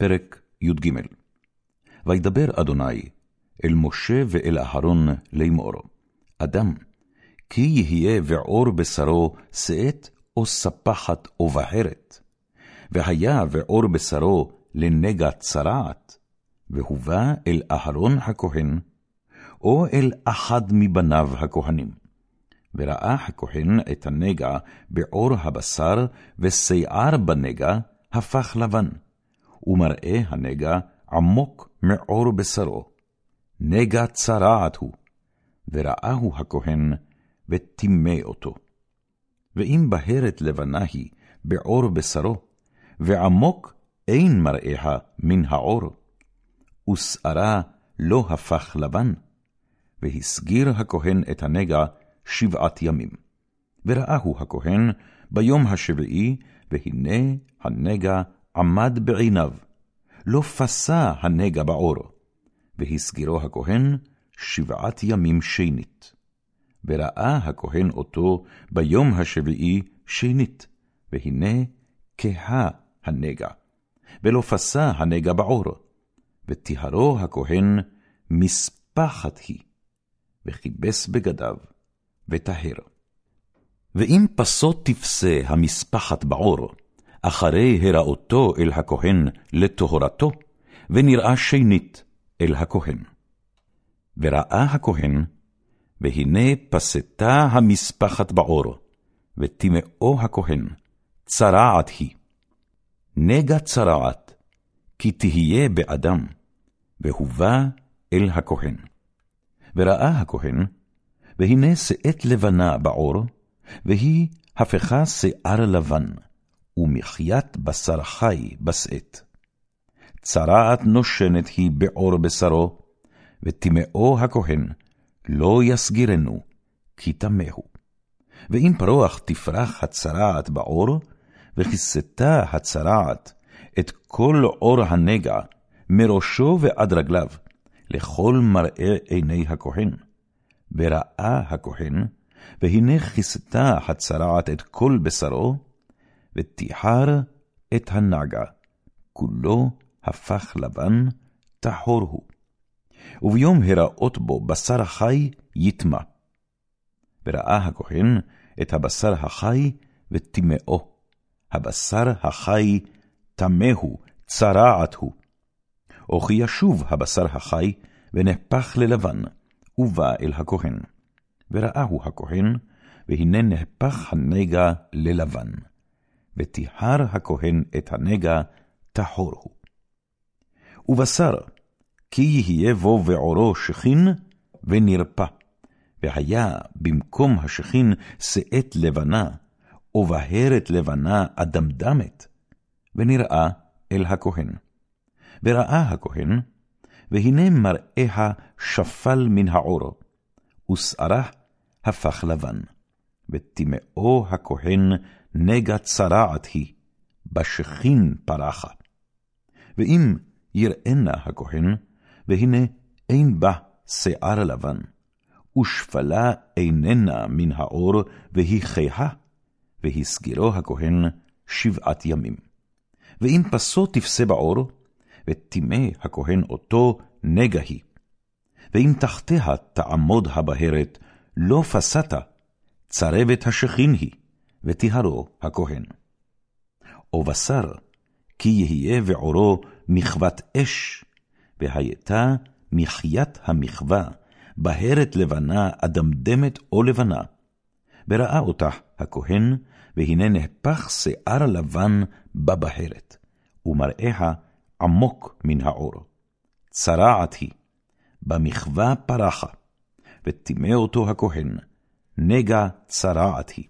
פרק י"ג וידבר אדוני אל משה ואל אהרון לאמור, אדם, כי יהיה ועור בשרו שאת או ספחת או בהרת, והיה ועור בשרו לנגע צרעת, והובא אל אהרון הכהן, או אל אחד מבניו הכהנים. וראה הכהן את הנגע בעור הבשר, ושיער בנגע הפך לבן, ומראה הנגע עמוק מעור בשרו. נגע צרעת הוא, וראהו הכהן, וטימא אותו. ואם בהרת לבנה היא בעור בשרו, ועמוק אין מראיה מן העור, ושערה לא הפך לבן, והסגיר הכהן את הנגע שבעת ימים. וראהו הכהן ביום השביעי, והנה הנגע עמד בעיניו, לא פסע הנגע בעור, והסגירו הכהן שבעת ימים שנית. וראה הכהן אותו ביום השביעי שנית, והנה כהה הנגע, ולא פסע הנגע בעור, וטיהרו הכהן מספחת היא, וכיבס בגדיו, וטהר. ואם פסו תפסה המספחת בעור, אחרי הראותו אל הכהן לטהרתו, ונראה שנית אל הכהן. וראה הכהן, והנה פסתה המספחת בעור, וטימאו הכהן, צרעת היא. נגע צרעת, כי תהיה באדם, והובא אל הכהן. וראה הכהן, והנה שאת לבנה בעור, והיא הפכה שיער לבן, ומחיית בשר חי בשאת. צרעת נושנת היא בעור בשרו, וטימאו הכהן, לא יסגירנו, כי טמאו. ואם פרוח תפרח הצרעת בעור, וכיסתה הצרעת את כל עור הנגע, מראשו ועד רגליו, לכל מראה עיני הכהן. וראה הכהן, והנה כיסתה הצרעת את כל בשרו, ותיחר את הנגע, כולו הפך לבן, טהור הוא. וביום הראות בו בשר החי יטמע. וראה הכהן את הבשר החי וטימאו. הבשר החי טמא הוא, צרעת הוא. או כי ישוב הבשר החי, ונהפך ללבן, ובא אל הכהן. וראהו הכהן, והנה נהפך הנגע ללבן. וטיהר הכהן את הנגע, טהור הוא. ובשר, כי יהיה בו ועורו שכין, ונרפא. והיה במקום השכין שאת לבנה, ובהרת לבנה אדמדמת, ונראה אל הכהן. וראה הכהן, והנה מראיה שפל מן העור, ושערה הפך לבן. וטימאו הכהן נגע צרעת היא, בשכין פרחה. ואם יראנה הכהן, והנה אין בה שיער לבן, ושפלה איננה מן האור, והיא חייה, והסגירו הכהן שבעת ימים. ואם פסו תפסה בעור, וטימא הכהן אותו נגע היא. ואם תחתיה תעמוד הבהרת, לא פסת, צרבת השכין היא, וטיהרו הכהן. או בשר, כי יהיה ועורו מחוות אש, והייתה מחיית המחווה, בהרת לבנה, אדמדמת או לבנה. וראה אותה הכהן, והנה נהפך שיער לבן בבהרת, ומראיה עמוק מן העור. צרעת היא, במחווה פרחה, וטימא אותו הכהן, נגע צרעת היא.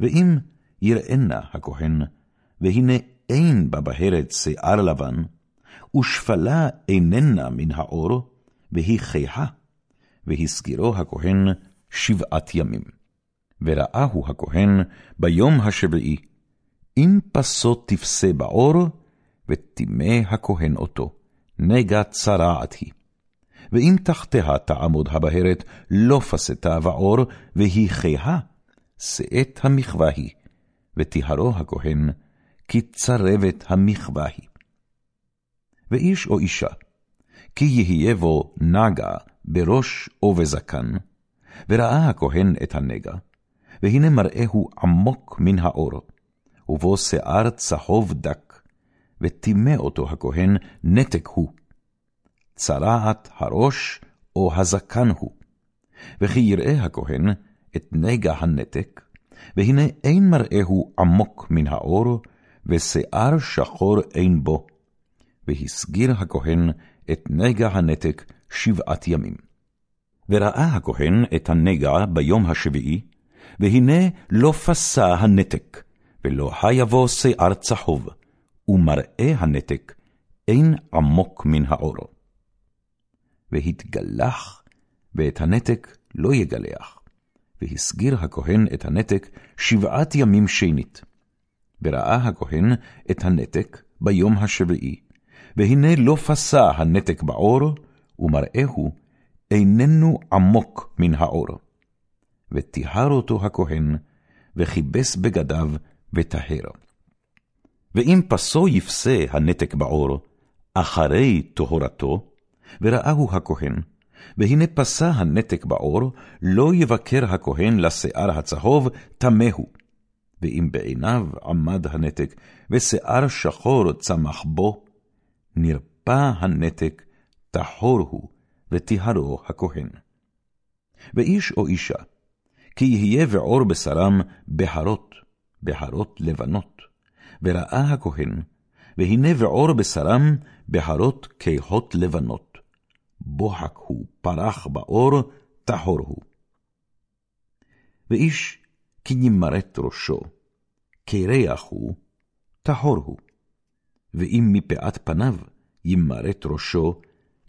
ואם יראנה הכהן, והנה אין בבהרת שיער לבן, ושפלה איננה מן העור, והיא חייה, והסגירו הכהן שבעת ימים. וראהו הכהן ביום השביעי, אם פסו תפסה בעור, וטימא הכהן אותו, נגע צרעת היא. ואם תחתיה תעמוד הבהרת, לא פסתה בעור, והיא חייה, שאת המחווה היא, וטיהרו הכהן, כי צרבת המחווה היא. ואיש או אישה, כי יהיה בו נגע בראש או בזקן, וראה הכהן את הנגע, והנה מראהו עמוק מן האור, ובו שיער צהוב דק, וטימא אותו הכהן נתק הוא. צרעת הראש או הזקן הוא. וכי יראה הכהן את נגע הנתק, והנה אין מראהו עמוק מן האור, ושיער שחור אין בו. והסגיר הכהן את נגע הנתק שבעת ימים. וראה הכהן את הנגע ביום השביעי, והנה לא פסע הנתק, ולא היה שיער צהוב, ומראה הנתק אין עמוק מן האור. והתגלח, ואת הנתק לא יגלח. והסגיר הכהן את הנתק שבעת ימים שנית. וראה הכהן את הנתק ביום השביעי, והנה לא פסע הנתק בעור, ומראהו איננו עמוק מן האור. וטיהר אותו הכהן, וכיבס בגדיו, וטהר. ואם פסו יפסה הנתק בעור, אחרי טהרתו, וראהו הכהן, והנה פסה הנתק בעור, לא יבקר הכהן לשיער הצהוב, טמאו. ואם בעיניו עמד הנתק, ושיער שחור צמח בו, נרפא הנתק, טהור הוא, וטיהרו הכהן. ואיש או אישה, כי יהיה בעור בשרם בהרות, בהרות לבנות. וראה הכהן, והנה בעור בשרם בהרות קיחות לבנות. בוהק הוא, פרח באור, טהור הוא. ואיש כי ימרט ראשו, קרח הוא, טהור הוא. ואם מפאת פניו ימרט ראשו,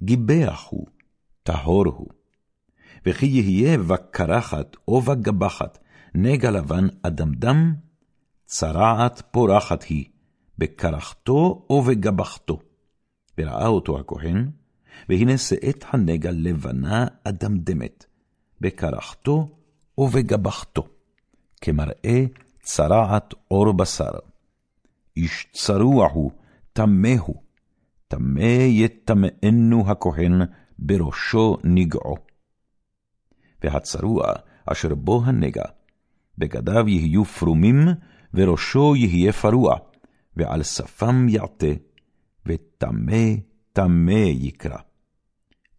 גיבח הוא, טהור הוא. וכי יהיה בקרחת או בגבחת נגע לבן אדמדם, צרעת פורחת היא, בקרחתו או בגבחתו. וראה אותו הכהן, והנה שאת הנגע לבנה אדמדמת, בקרחתו ובגבחתו, כמראה צרעת עור בשר. איש צרוע הוא, טמא הוא, טמא יטמאנו הכהן, בראשו נגעו. והצרוע אשר בו הנגע, בגדיו יהיו פרומים, וראשו יהיה פרוע, ועל שפם יעטה, וטמא טמא יקרא.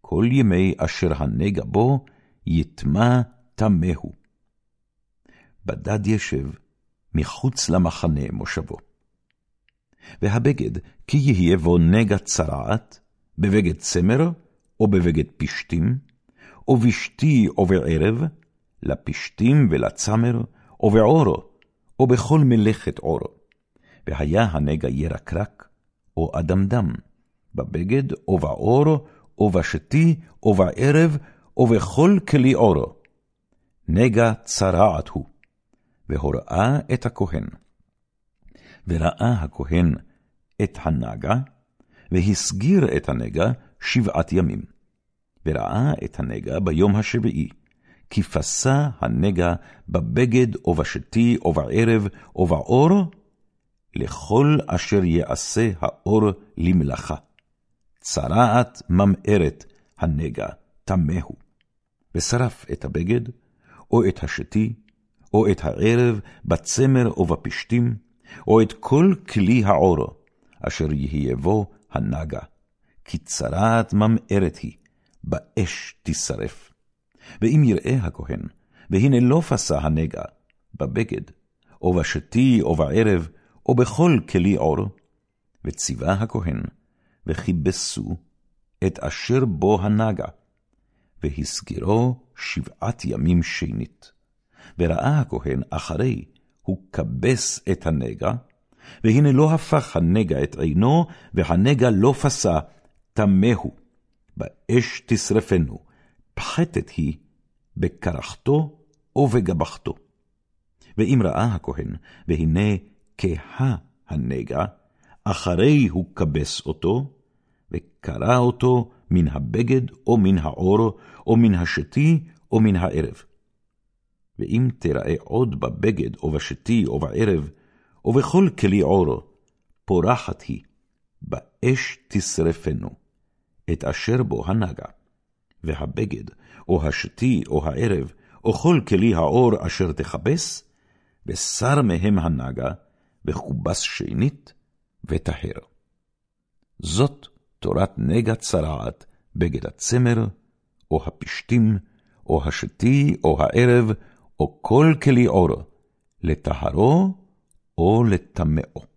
כל ימי אשר הנגע בו, יטמא טמא הוא. בדד ישב, מחוץ למחנה מושבו. והבגד, כי יהיה בו נגע צרעת, בבגד צמר, או בבגד פשתים, או בשתי או בערב, לפשתים ולצמר, או בעורו, או בכל מלאכת עורו. והיה הנגע ירקרק, או אדמדם, בבגד, או בעור, או בשתי, או בערב, או בכל כלי עורו. נגע צרעת הוא, והוראה את הכהן. וראה הכהן את הנגע, והסגיר את הנגע שבעת ימים. וראה את הנגע ביום השביעי, כי פסה הנגע בבגד או בשתי או בערב או בעור, לכל אשר יעשה האור למלאכה. צרעת ממארת הנגע, טמאו. ושרף את הבגד, או את השתי, או את הערב, בצמר או בפשתים, או את כל כלי העור, אשר יהיה בו הנגע, כי צרעת ממארת היא, באש תשרף. ואם יראה הכהן, והנה לא פסה הנגע, בבגד, או בשתי, או בערב, או בכל כלי עור, וציווה הכהן, וכיבסו את אשר בו הנגע, והסגירו שבעת ימים שנית. וראה הכהן אחרי, הוא כבס את הנגע, והנה לא הפך הנגע את עינו, והנגע לא פסה, טמאו, באש תשרפנו, פחתת היא בקרחתו או בגבחתו. ואם ראה הכהן, והנה כהה הנגע, אחרי הוא כבס אותו, וקרע אותו מן הבגד או מן העור, או מן השתי או מן הערב. ואם תראה עוד בבגד או בשתי או בערב, או בכל כלי עור, פורחת היא, האש תשרפנו, את אשר בו הנגע, והבגד, או השתי, או הערב, או כל כלי העור אשר תכבס, ושר מהם הנגע, וכובס שנית, וטהר. זאת תורת נגע צרעת, בגד הצמר, או הפשתים, או השתי, או הערב, או כל כלי עור, לטהרו או לטמאו.